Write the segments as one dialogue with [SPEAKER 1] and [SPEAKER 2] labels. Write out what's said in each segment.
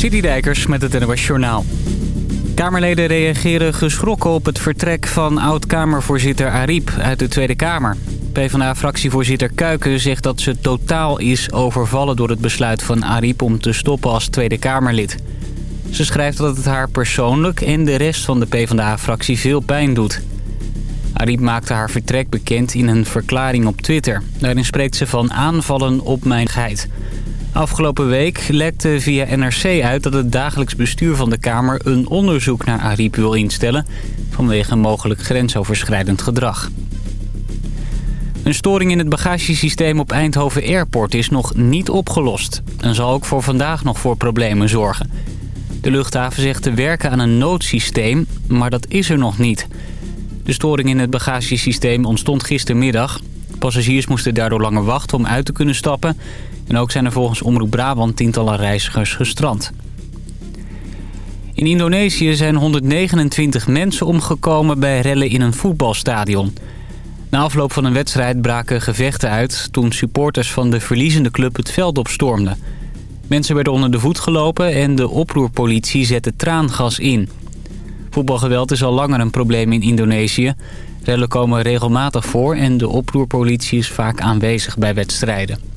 [SPEAKER 1] Citydijkers met het NOS Journaal. Kamerleden reageren geschrokken op het vertrek van oud-Kamervoorzitter Ariep uit de Tweede Kamer. PvdA-fractievoorzitter Kuiken zegt dat ze totaal is overvallen door het besluit van Ariep om te stoppen als Tweede Kamerlid. Ze schrijft dat het haar persoonlijk en de rest van de PvdA-fractie veel pijn doet. Ariep maakte haar vertrek bekend in een verklaring op Twitter. Daarin spreekt ze van aanvallen op mijn geit. Afgelopen week lekte via NRC uit dat het dagelijks bestuur van de Kamer... een onderzoek naar Ariep wil instellen... vanwege mogelijk grensoverschrijdend gedrag. Een storing in het bagagesysteem op Eindhoven Airport is nog niet opgelost... en zal ook voor vandaag nog voor problemen zorgen. De luchthaven zegt te werken aan een noodsysteem, maar dat is er nog niet. De storing in het bagagesysteem ontstond gistermiddag. Passagiers moesten daardoor langer wachten om uit te kunnen stappen... En ook zijn er volgens Omroep Brabant tientallen reizigers gestrand. In Indonesië zijn 129 mensen omgekomen bij rellen in een voetbalstadion. Na afloop van een wedstrijd braken gevechten uit... toen supporters van de verliezende club het veld opstormden. Mensen werden onder de voet gelopen en de oproerpolitie zette traangas in. Voetbalgeweld is al langer een probleem in Indonesië. Rellen komen regelmatig voor en de oproerpolitie is vaak aanwezig bij wedstrijden.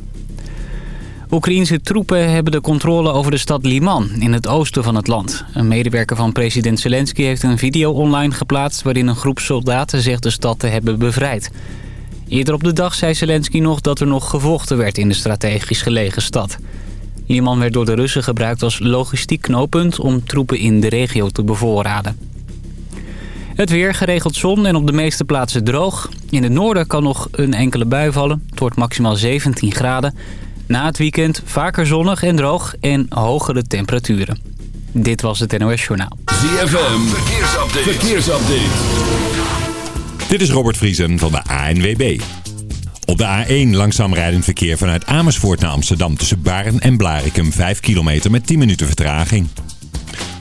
[SPEAKER 1] Oekraïense troepen hebben de controle over de stad Liman in het oosten van het land. Een medewerker van president Zelensky heeft een video online geplaatst... waarin een groep soldaten zegt de stad te hebben bevrijd. Eerder op de dag zei Zelensky nog dat er nog gevochten werd in de strategisch gelegen stad. Liman werd door de Russen gebruikt als logistiek knooppunt om troepen in de regio te bevoorraden. Het weer, geregeld zon en op de meeste plaatsen droog. In het noorden kan nog een enkele bui vallen. Het wordt maximaal 17 graden. Na het weekend vaker zonnig en droog en hogere temperaturen. Dit was het NOS Journaal.
[SPEAKER 2] ZFM, verkeersupdate. verkeersupdate.
[SPEAKER 3] Dit is Robert Vriesen van de ANWB. Op de A1 langzaam rijdend verkeer vanuit Amersfoort naar Amsterdam... tussen Baren en Blarikum 5 kilometer met 10 minuten vertraging.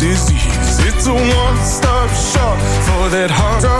[SPEAKER 4] disease. It's a one stop shop for that heart.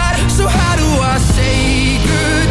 [SPEAKER 5] So how do I say goodbye?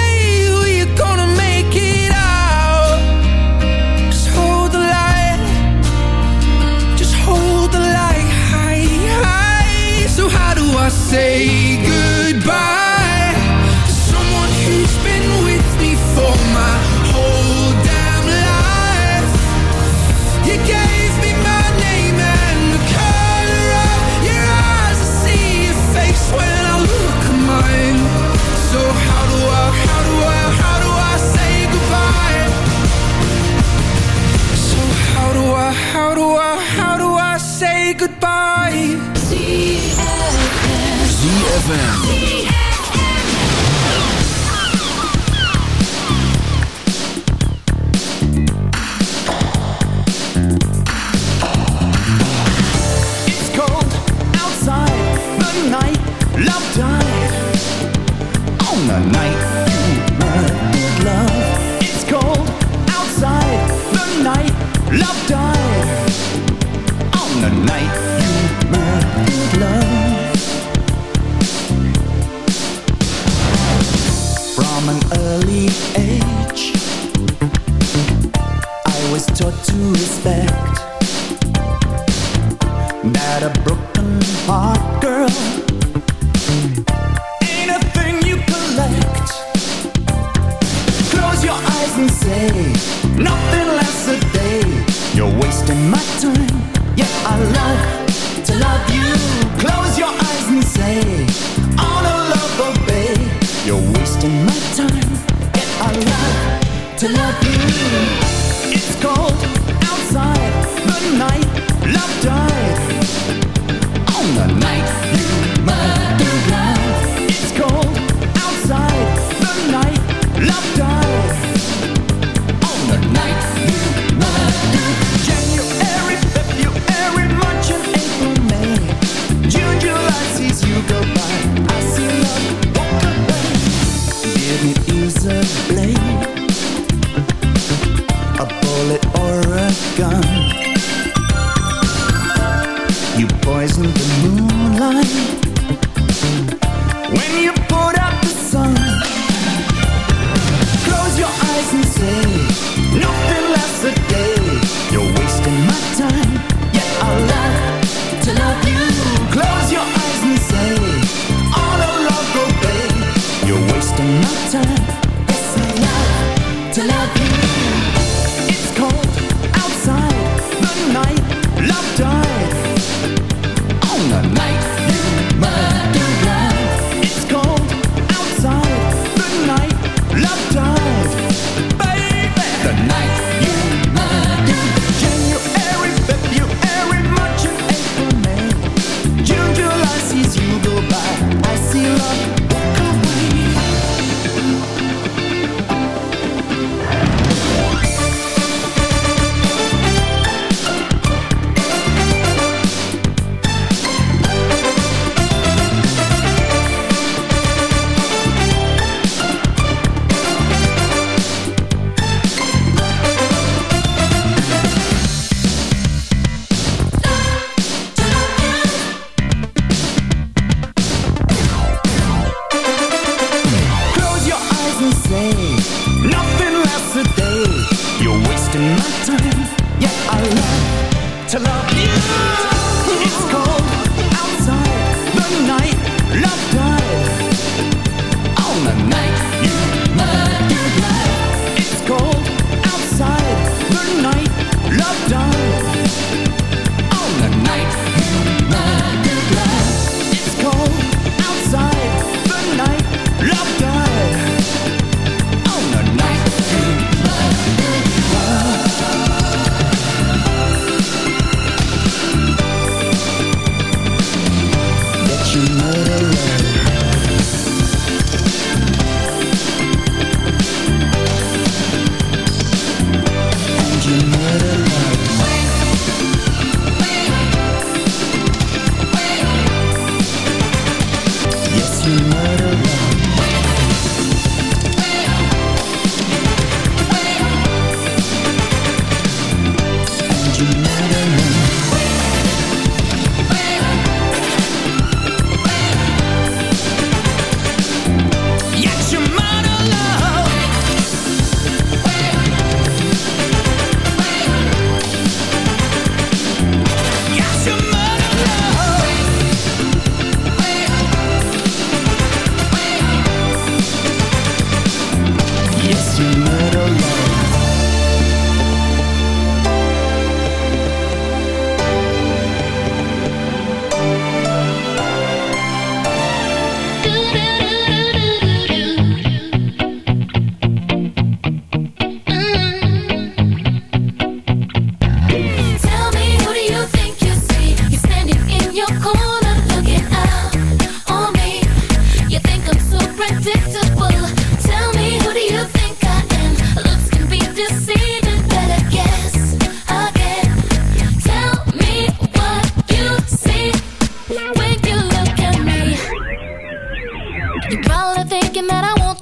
[SPEAKER 6] All
[SPEAKER 7] of thinking that I
[SPEAKER 2] won't